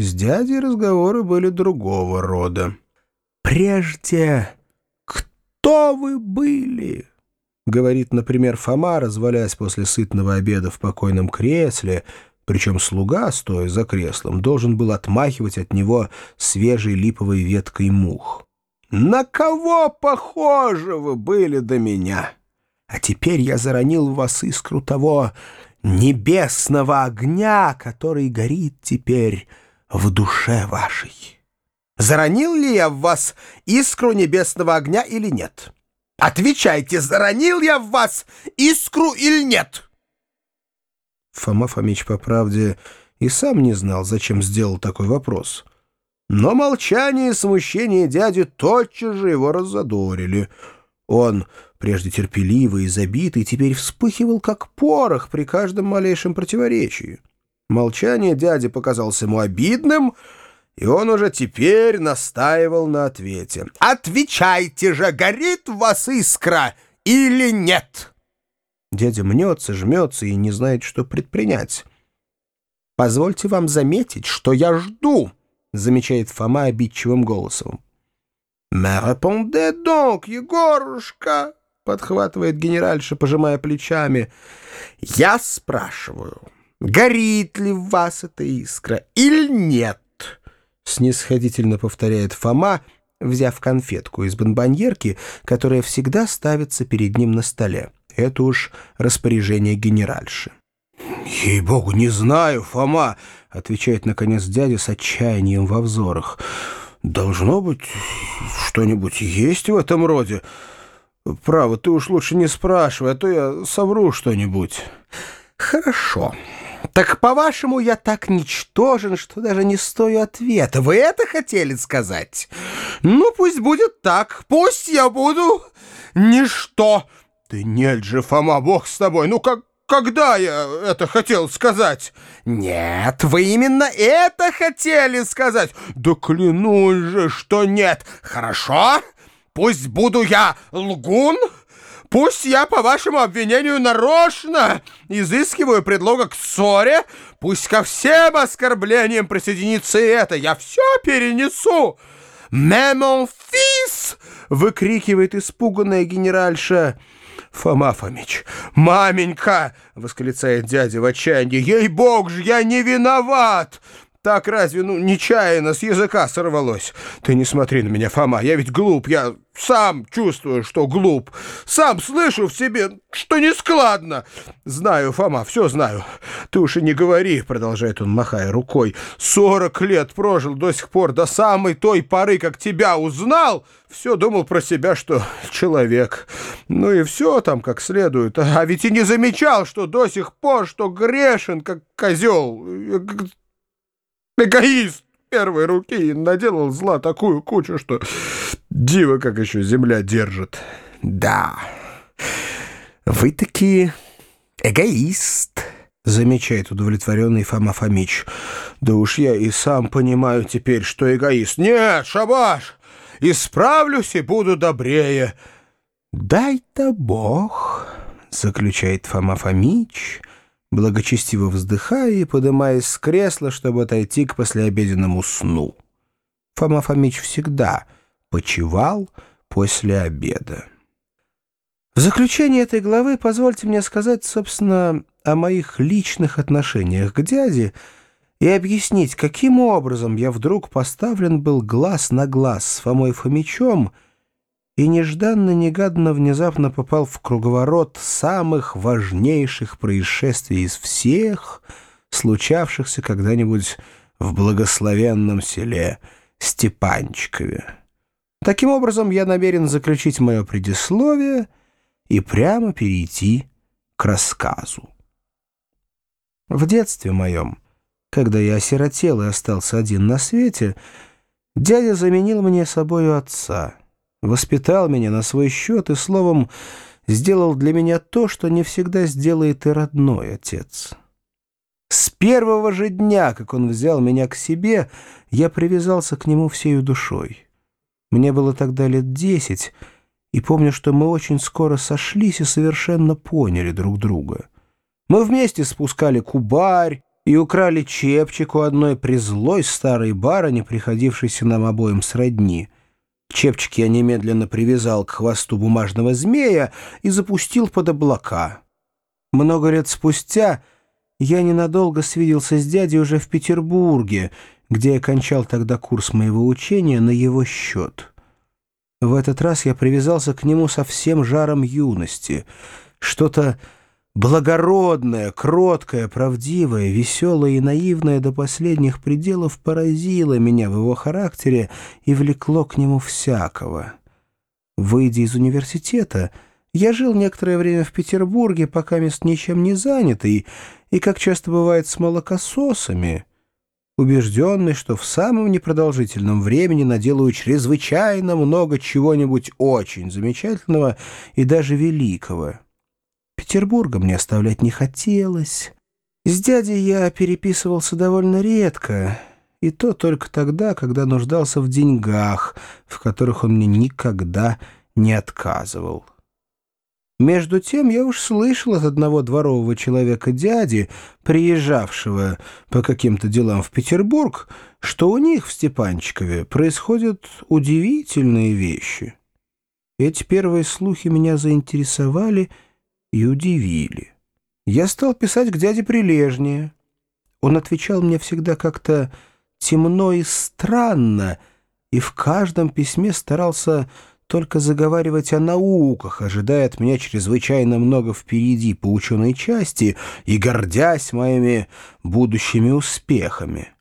С дядей разговоры были другого рода. «Прежде кто вы были?» — говорит, например, Фома, развалясь после сытного обеда в покойном кресле, причем слуга, стоя за креслом, должен был отмахивать от него свежей липовой веткой мух. «На кого похожи вы были до меня? А теперь я заронил в вас искру того небесного огня, который горит теперь в душе вашей. Заронил ли я в вас искру небесного огня или нет? Отвечайте, заронил я в вас искру или нет?» Фома Фомич, по правде, и сам не знал, зачем сделал такой вопрос. Но молчание и смущение дяди тотчас же его раззадорили. Он, прежде терпеливый и забитый, теперь вспыхивал, как порох при каждом малейшем противоречии. Молчание дяди показалось ему обидным, и он уже теперь настаивал на ответе. «Отвечайте же, горит в вас искра или нет?» Дядя мнется, жмется и не знает, что предпринять. «Позвольте вам заметить, что я жду», — замечает Фома обидчивым голосом. «Mais répondez donc, Егорушка!» — подхватывает генеральша, пожимая плечами. «Я спрашиваю, горит ли в вас эта искра или нет?» Снисходительно повторяет Фома, взяв конфетку из бонбоньерки, которая всегда ставится перед ним на столе. Это уж распоряжение генеральши. «Ей-богу, не знаю, Фома!» — отвечает, наконец, дядя с отчаянием во взорах. «Должно быть, что-нибудь есть в этом роде. Право, ты уж лучше не спрашивай, а то я совру что-нибудь». «Хорошо. Так, по-вашему, я так ничтожен, что даже не стою ответа. Вы это хотели сказать? Ну, пусть будет так. Пусть я буду ничто». «Ты нет же, Фома, бог с тобой! Ну, как, когда я это хотел сказать?» «Нет, вы именно это хотели сказать!» «Да клянусь же, что нет! Хорошо, пусть буду я лгун!» Пусть я, по вашему обвинению, нарочно изыскиваю предлога к ссоре, пусть ко всем оскорблениям присоединится и это, я все перенесу. «Мемон фис!» — выкрикивает испуганная генеральша. «Фома Фомич! Маменька!» — восклицает дядя в отчаянии. «Ей-бог же, я не виноват! Так разве, ну, нечаянно с языка сорвалось? Ты не смотри на меня, Фома, я ведь глуп, я сам чувствую, что глуп. Сам слышу в себе, что нескладно. Знаю, Фома, все знаю. Ты уж и не говори, продолжает он, махая рукой. Сорок лет прожил до сих пор, до самой той поры, как тебя узнал, все думал про себя, что человек. Ну и все там как следует. А ведь и не замечал, что до сих пор, что грешен, как козел эгоист первой руки и наделал зла такую кучу, что диво как еще земля держит. Да, вы такие эгоист, замечает удовлетворенный Фома Фомич. Да уж я и сам понимаю теперь, что эгоист. Нет, шабаш, исправлюсь и буду добрее. Дай-то Бог, заключает Фома Фомич, — благочестиво вздыхая и подымаясь с кресла, чтобы отойти к послеобеденному сну. Фома Фомич всегда почевал после обеда. В заключение этой главы позвольте мне сказать, собственно, о моих личных отношениях к дяде и объяснить, каким образом я вдруг поставлен был глаз на глаз с Фомой Фомичом — и нежданно-негаданно внезапно попал в круговорот самых важнейших происшествий из всех, случавшихся когда-нибудь в благословенном селе Степанчикове. Таким образом, я намерен заключить мое предисловие и прямо перейти к рассказу. В детстве моем, когда я осиротел и остался один на свете, дядя заменил мне собою отца — воспитал меня на свой счет и, словом, сделал для меня то, что не всегда сделает и родной отец. С первого же дня, как он взял меня к себе, я привязался к нему всею душой. Мне было тогда лет десять, и помню, что мы очень скоро сошлись и совершенно поняли друг друга. Мы вместе спускали кубарь, и украли чепчик у одной призлой старой барыни, приходившейся нам обоим сродни. Чепчик я немедленно привязал к хвосту бумажного змея и запустил под облака. Много лет спустя я ненадолго свиделся с дядей уже в Петербурге, где я кончал тогда курс моего учения на его счет. В этот раз я привязался к нему со всем жаром юности. Что-то благородное, кроткое, правдивое, веселое и наивное до последних пределов поразило меня в его характере и влекло к нему всякого. Выйдя из университета, я жил некоторое время в Петербурге, пока мест ничем не занятый, и, как часто бывает с молокососами, убежденный, что в самом непродолжительном времени наделаю чрезвычайно много чего-нибудь очень замечательного и даже великого. Петербурга мне оставлять не хотелось. С дядей я переписывался довольно редко, и то только тогда, когда нуждался в деньгах, в которых он мне никогда не отказывал. Между тем я уж слышал от одного дворового человека дяди, приезжавшего по каким-то делам в Петербург, что у них в Степанчикове происходят удивительные вещи. Эти первые слухи меня заинтересовали и удивили. Я стал писать к дяде прилежнее. Он отвечал мне всегда как-то темно и странно, и в каждом письме старался только заговаривать о науках, ожидая от меня чрезвычайно много впереди по ученой части и гордясь моими будущими успехами.